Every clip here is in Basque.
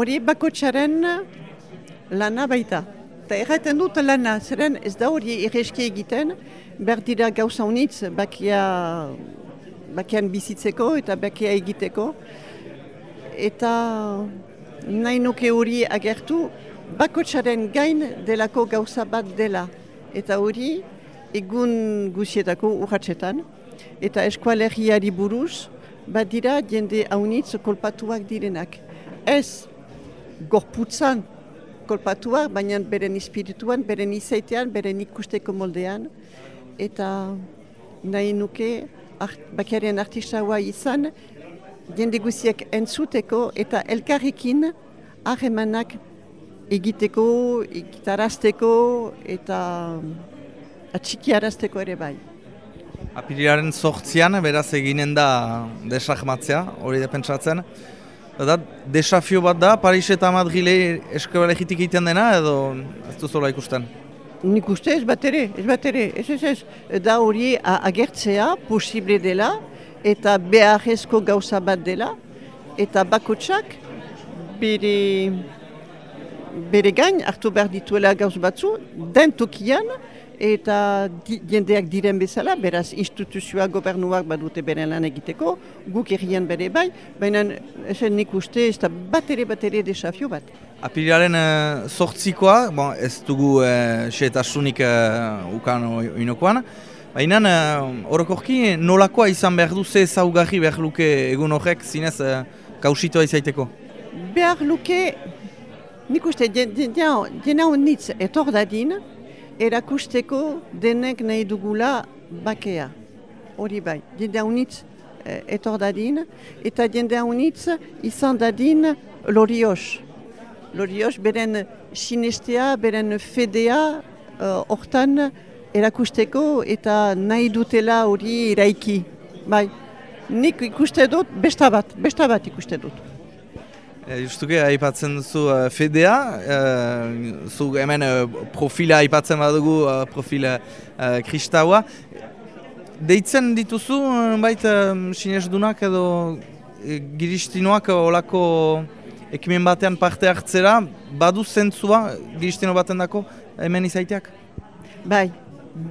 hori bakotxaren lana baita. Eta erraiten dut lana, zeren ez da hori irreski egiten, behar dira gauza honitz bakia, bakian bizitzeko eta bakia egiteko. Eta nahi nuke hori agertu, bakotxaren gain delako gauza bat dela. Eta hori, egun guzietako urratxetan. Eta eskualerriari buruz, bat dira jende haunitz kolpatuak direnak. Ez gorputzan kolpatuak, baina beren espirituan, beren izaitean, beren ikusteko moldean. Eta nahi nuke, art, bakiaren artistaua izan, jende guziak entzuteko eta elkarrekin ahemanak egiteko, egitarazteko eta atxikiarazteko ere bai. Apirilaren sortzian, beraz eginen da desahmatzea, hori da pentsatzen. Da, desafio bat da, Paris eta Madrile eskabale egitik egiten dena, edo ez duzola ikusten? Nik uste ez bat ere, ez bat ere, ez ez ez. Da hori agertzea posible dela, eta beharrezko gauza bat dela, eta bakotsak bere bere gain hartu behar dituela gauz batzu, den tokian, eta di, jendeak diren bezala, beraz instituzioa gobernuak badute beren lan egiteko, guk errian bere bai, baina esen nik uste ez da bat ere bat ere desafio bat. Apirilaren uh, sortzikoa, bon, ez dugu uh, xetasunik uh, ukan oinokoan, baina uh, nolakoa izan behar du ze zaugarri behar luke egun horrek zinez uh, kausitoa izaiteko? Behar luke Nik uste, jena honitz etor dadin, erakusteko denek nahi dugula bakea. Hori bai, jende honitz eh, etor dadin, eta jende honitz izan dadin lorios. Lorios, beren sinestea, beren fedea, eh, hortan erakusteko eta nahi dutela hori iraiki. Bai, nik ikuste dut, besta bat, besta bat ikuste dut. E, justuke, aipatzen duzu uh, fedea, uh, zu hemen uh, profila aipatzen badugu, uh, profila uh, kristaua. Deitzen dituzu, baita um, sinesdunak edo e, giristinoak olako ekimen batean parte hartzera, badu zentzua giristino baten dako hemen izaiteak? Bai,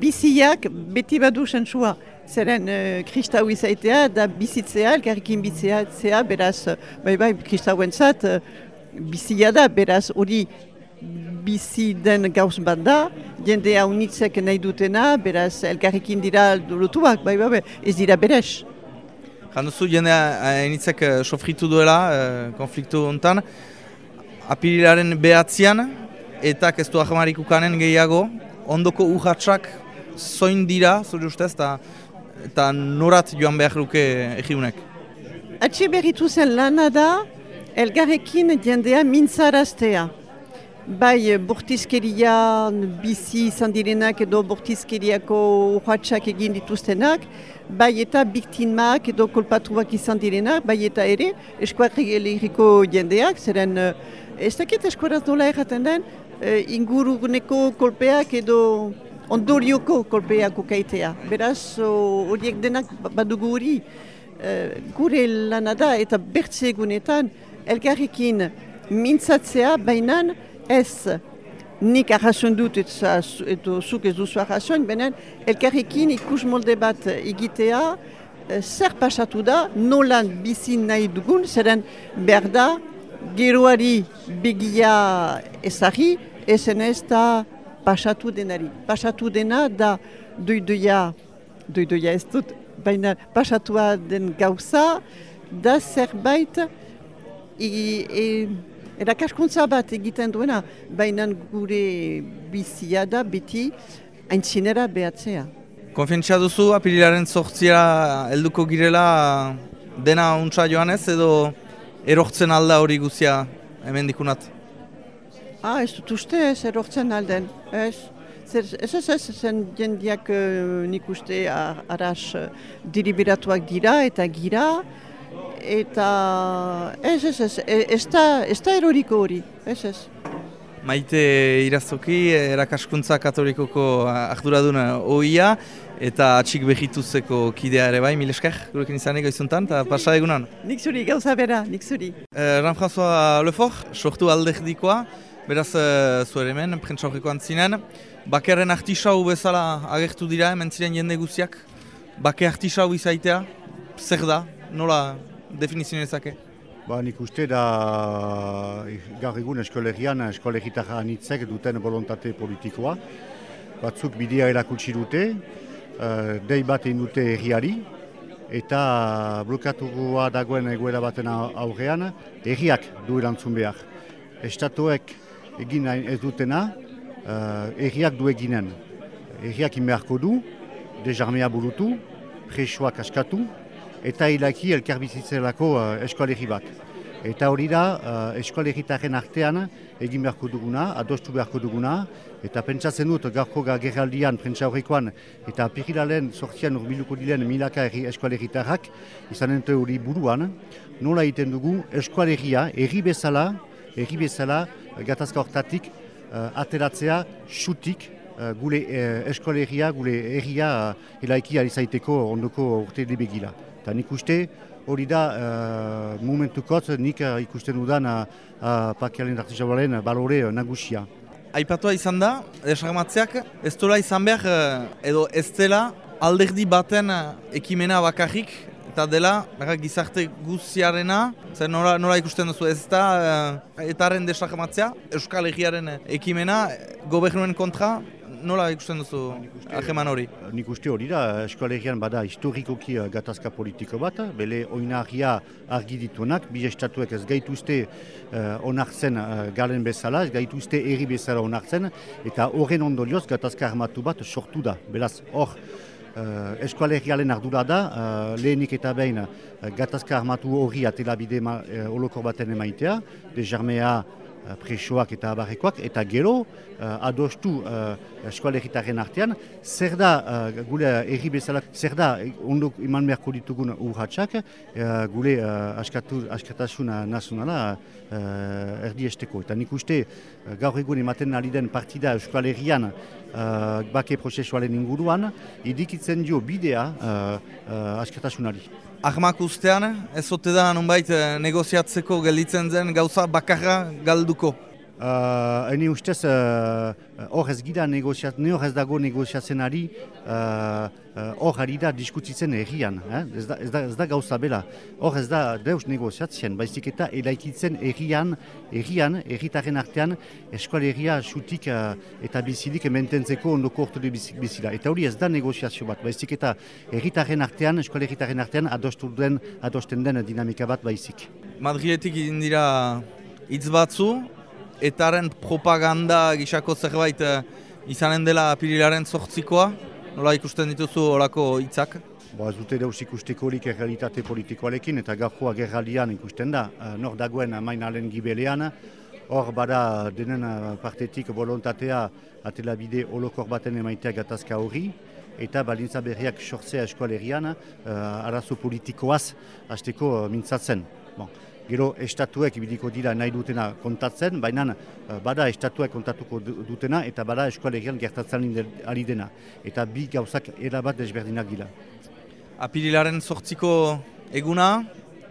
biziak beti badu zentzua zeren uh, kristau izaitea da bizitzea, elkarrekin bizitzea, beraz, bai bai, kristauen zat, uh, bizia da, beraz, hori bizi den gauz bat da, jende haunitzek nahi dutena, beraz, elkarrekin dira dolotuak, bai bai, bai, ez dira beres. Janduzu jende haunitzek uh, sofritu duela, uh, konfliktu hontan, apirilaren behatzean, eta ez du ukanen gehiago, ondoko urratxak zoin dira, zure ustez, eta eta norat joan behar luke egiunek? Atxe berritu zen lana da, elgarrekin jendea mintzaraztea. Bai, bortizkerian bizi izan direnak edo bortizkeriako urratxak egin dituztenak, bai eta biktimak edo kolpatuak izan direnak, bai eta ere, eskuarriko jendeak, zeren eh, ez dakit eskuaraz nola erraten den, eh, inguruneko kolpeak edo ondorioko kolpeak ukaitea. Beraz, horiek denak badugu hori, uh, gure lana da eta bertze egunetan, elgarrekin mintzatzea bainan ez nik arrazoen dut eta, zuk ez duzu arrazoen, benen elkarrekin ikus molde bat egitea, uh, zer pasatu da, nolan bizi nahi dugun, zeren behar da, geroari begia ezari, ezen ez da pasatu denari. Pasatu dena da doidoia, doidoia ez dut, baina pasatua den gauza, da zerbait e, e, erakaskuntza bat egiten duena, baina gure bizia da beti aintzinera behatzea. Konfientzia duzu, apirilaren sortzia helduko girela dena untsa joanez edo erortzen alda hori guzia hemen dikunat? Ah, ez dut uste ez erortzen alden, ez. Ez ez ez zen jendiak uh, nik uste arras uh, diribiratuak dira eta gira. Eta ez ez ez, ez da, ez da eroriko hori, ez ez. Maite irazoki, erakaskuntza katolikoko arduradun oia, eta atxik behituzeko kidea ere bai, mil esker, gurekin izaneko izuntan, eta pasa egunan. Nik zuri, gauza bera, nik zuri. Eh, Jean-François Lefor, sortu alderdikoa, beraz uh, zuer hemen, prentsaurriko antzinen. Bakerren artisau bezala agertu dira, hemen ziren jende guziak. Bake artisau izaitea, zer da, nola definizionezake? Ba, nik uste da gaur egun eskolerian eskolegitarra anitzek duten volontate politikoa. Batzuk bidea erakutsi dute, uh, dei bat dute erriari, eta blokatua dagoen egoera baten aurrean, erriak du erantzun behar. Estatuek egin ez dutena, uh, erriak du eginen. Erriak inbeharko du, dezarmea burutu, presoak askatu, eta hilaki elkarbizitzelako uh, eskualerri bat. Eta hori da, uh, eskualerritaren artean egin beharko duguna, adostu beharko duguna, eta pentsatzen dut gaurko gerraldian, prentsa horrekoan, eta pirilalen sortzian urbiluko dilen milaka erri eskualerritarrak, izan ente hori buruan, nola egiten dugu eskualerria erri bezala, erri bezala, gatazka hortatik, uh, ateratzea, xutik, Uh, gule uh, eskolegia, gule erria uh, elaiki alizaiteko ondoko urte begila. Eta nik uste hori da uh, momentukot nik uh, ikusten dudan uh, uh, pakialen artizabalen balore uh, nagusia. Aipatua izan da, desarmatzeak, ez dola izan behar edo ez dela alderdi baten ekimena bakarrik eta dela gizarte guziarena, zer nola, nola ikusten duzu ez da etaren desarmatzea, Euskal Egiaren ekimena, gobernuen kontra, nola ikusten duzu aheman hori? Nik uste hori da, eskoalegian bada historikoki eh, gatazka politiko bat, bele oinarria argi dituenak, bi estatuek ez gaituzte uh, onartzen uh, galen bezala, ez gaituzte erri bezala onartzen, eta horren ondorioz gatazka armatu bat sortu da. Beraz, hor, uh, eskoalegialen ardura da, uh, lehenik eta behin uh, gatazka armatu hori atela bide uh, holokor baten emaitea, dejarmea Eh, presoak eta abarrekoak, eta gero uh, adostu uh, artean, zer da, uh, erri bezala, zer da, ondo iman beharko ditugun urratxak, uh, gule uh, askatu, askatasuna nazionala uh, erdi esteko. Eta nik uste, gaur egun ematen ari den partida eskualerian uh, bake prozesualen inguruan, idikitzen dio bidea askatasunari. Ahmak ustean, ez zote da nonbait eh, negoziatzeko gelditzen zen gauza bakarra galduko? Uh, ene ustez, uh, hor uh, ez gira negoziat, ne hor ez dago negoziatzen ari, uh, uh, hor ari da diskutitzen errian, eh? ez, da, ez, da, ez da gauza bela. Hor ez da deus negoziatzen, baizik eta eraikitzen errian, errian, erritaren artean, eskual erria xutik uh, eta bizilik mententzeko ondoko orto de bizila. Eta hori ez da negoziazio bat, baizik eta erritaren artean, eskual erritaren artean, den, adosten den dinamika bat baizik. Madriletik indira hitz batzu, etaren propaganda gisako zerbait uh, izanen dela apirilaren zortzikoa? Nola ikusten dituzu horako hitzak? Ba, ez dute dauz ikusteko horik errealitate politikoalekin eta gaurkoa gerraldian ikusten da. Uh, nor dagoen mainalen gibelean, hor bada denen uh, partetik volontatea atela bide holokor baten emaitea gatazka hori, eta balintza berriak sortzea eskualerian uh, arazo politikoaz hasteko uh, mintzatzen. Bon. Gero estatuek ibiliko dira nahi dutena kontatzen, baina eh, bada estatuek kontatuko dutena eta bada eskualegian gertatzen ari dena. Eta bi gauzak erabat desberdinak dira. Apirilaren sortziko eguna,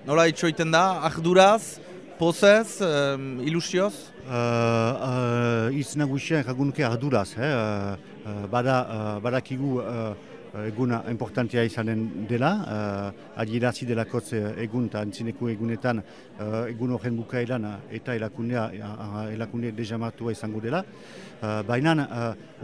nola itxoiten da, ahduraz, pozez, um, ilusioz? Uh, uh, Itz nagusian jagunuke ahduraz, eh? uh, bada, uh, badakigu Eh, eguna importantia izanen dela, uh, adierazi delakotz egun eta antzineko egunetan uh, egun horren bukaelan eta elakundea, elakunde dejamatua izango dela. Uh, Baina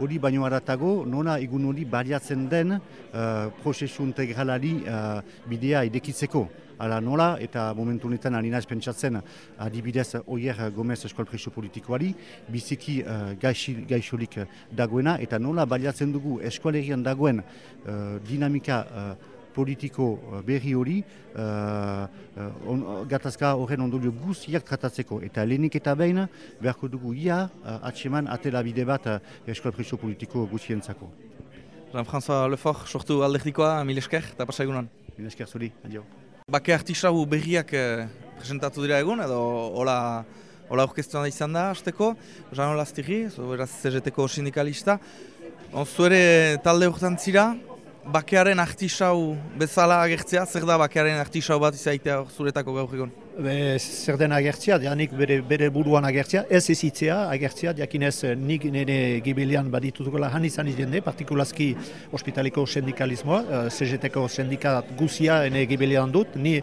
hori uh, baino aratago, nona egun hori baliatzen den uh, prozesu integralari uh, bidea idekitzeko ala nola, eta momentu honetan ari naiz pentsatzen adibidez oier Gomez Eskol Preso Politikoari, biziki uh, gaixolik dagoena, eta nola baliatzen dugu eskualerian dagoen uh, dinamika uh, politiko berri hori uh, uh, gatazka horren ondolio guziak tratatzeko. Eta lehenik eta behin beharko dugu ia uh, atseman atela bide bat uh, eskol preso politiko guzientzako. Jean-François Lefort, sortu alderdikoa, mil esker, eta pasa egunan. Mil esker zuri, adio. Bake artisau berriak eh, presentatu dira egun, edo hola Ola orkestuan da izan da, azteko, Jano Lastiri, beraz CGT-ko sindikalista. On, zuere talde horretan zira, bakearen artisau bezala agertzea, zer da bakearen artisau bat izaitea zuretako gaur egon? Be, zer den agertzea, janik bere, bere buruan agertzea, ez ezitzea agertzea, jakinez nik nire gibilian baditutukola han izan izende, partikulazki ospitaliko sindikalismoa, uh, CGT-ko sindikat guzia ene gibilian dut, ni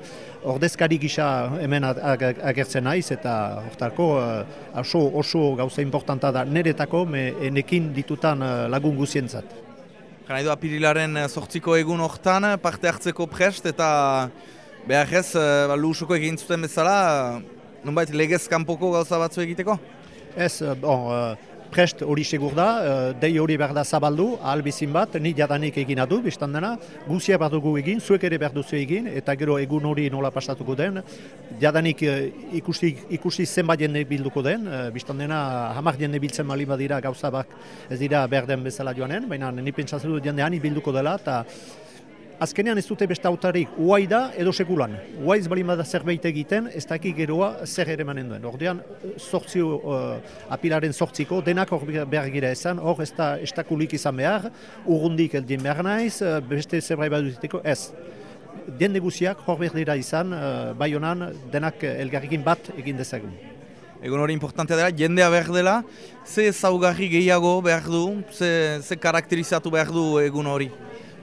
ordezkari gisa hemen agertzen naiz, eta hortako uh, oso, oso gauza importanta da niretako, me enekin ditutan uh, lagun guzientzat. Gana edo apirilaren sortziko egun hortan, parte hartzeko prest eta behar ez, ba, lusoko egin zuten bezala, nunbait legez kanpoko gauza batzu egiteko? Ez, bon, prest hori segur da, dei hori behar da zabaldu, ahalbizin bat, ni jadanik egin adu, biztan dena, guzia behar dugu egin, zuek ere behar duzu egin, eta gero egun hori nola pasatuko den, jadanik ikusi, ikusi zenbat jende bilduko den, biztan dena hamar jende biltzen mali badira gauza bak ez dira behar den bezala joanen, baina ni pentsatzen dut jende hani bilduko dela, eta Azkenean ez dute beste autarik, uai da edo sekulan. Uai ez bali bada zerbait egiten, ez daki geroa zer ere manen duen. Ordean, sortzio, uh, apilaren sortziko, denak hor behar gira esan, hor ez da estakulik izan behar, urrundik eldien behar naiz, beste zerbait bat duteko, ez. Den neguziak hor dira izan, uh, bai honan, denak elgarrikin bat egin dezagun. Egun hori importantea dela, jendea behar dela, ze zaugarri gehiago behar du, ze, ze karakterizatu behar du egun hori?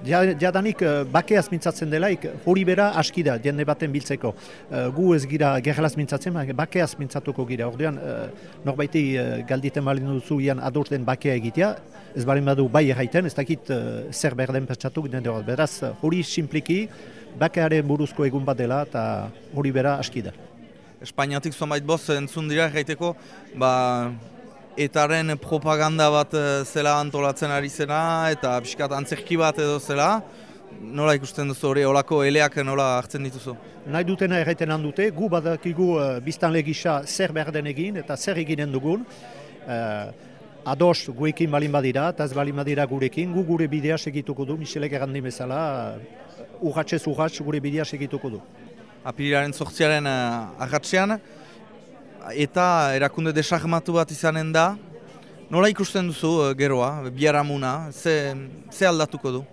Jadanik uh, bakeaz mintzatzen delaik hori bera aski da jende baten biltzeko. Uh, gu ez gira gerralaz mintzatzen, bakeaz mintzatuko gira. Ordean, uh, norbaiti galditen balin duzu ian ados den bakea egitea, ez balin badu bai erraiten, ez dakit zer behar den pertsatu ginen dut. Beraz, hori simpliki, bakearen buruzko egun bat dela eta hori bera aski da. Espainiatik zonbait boz entzun dira erraiteko, ba, etaren propaganda bat eh, zela antolatzen ari zena eta pixkat antzerki bat edo zela. Nola ikusten duzu hori, olako eleak nola hartzen dituzu? Nahi dutena erraiten handute, gu badakigu uh, biztan legisa zer behar den egin eta zer eginen dugun. Uh, ados guekin balin badira, eta ez balin badira gurekin, gu gure bidea segituko du, Michelek errandi bezala, uh, urratxez urratx gure bidea segituko du. Apirilaren sortziaren uh, eta erakunde desagmatu bat izanen da. Nola ikusten duzu uh, geroa, biaramuna, ze, ze aldatuko du?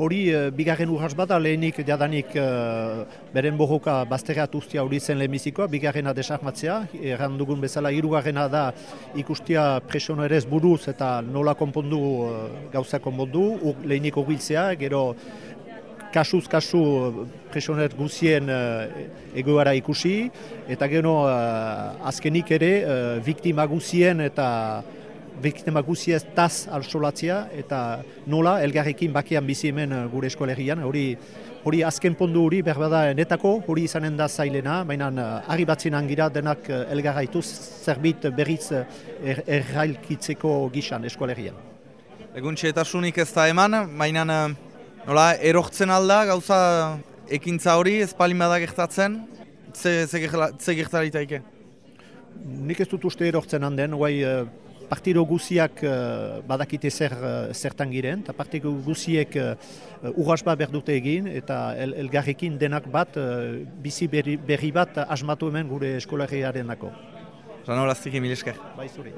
Hori, uh, bigarren urras bat, lehenik jadanik uh, beren bohoka bazterrat ustia hori zen lehenbizikoa, bigarrena desagmatzea, erran dugun bezala hirugarrena da ikustia presionerez buruz eta nola konpondu uh, gauza konpondu, lehenik hobiltzea, gero kasuz kasu presioner guzien uh, egoara ikusi, eta gero uh, azkenik ere uh, biktima guzien eta biktima guziez taz alsolatzea, eta nola elgarrekin bakean bizi hemen gure eskolegian, hori hori azken pondu hori berbada netako, hori izanen da zailena, baina uh, argi batzin angira denak uh, elgarraituz zerbit berriz er, errailkitzeko gixan eskolegian. Egun txetasunik ez da eman, baina Nola, erortzen alda, gauza ekintza hori, ez palin bada gertatzen, ze, ze gertaritaike? Nik ez dut uste erortzen handen, guai uh, partiro guziak uh, badakite zer, uh, zertan giren, eta partiro guziek urrasba berdute egin, eta el, elgarrekin denak bat, bizi berri, berri bat asmatu hemen gure eskolariaren nako. Rano, lastik, emil esker. Bai, zuri.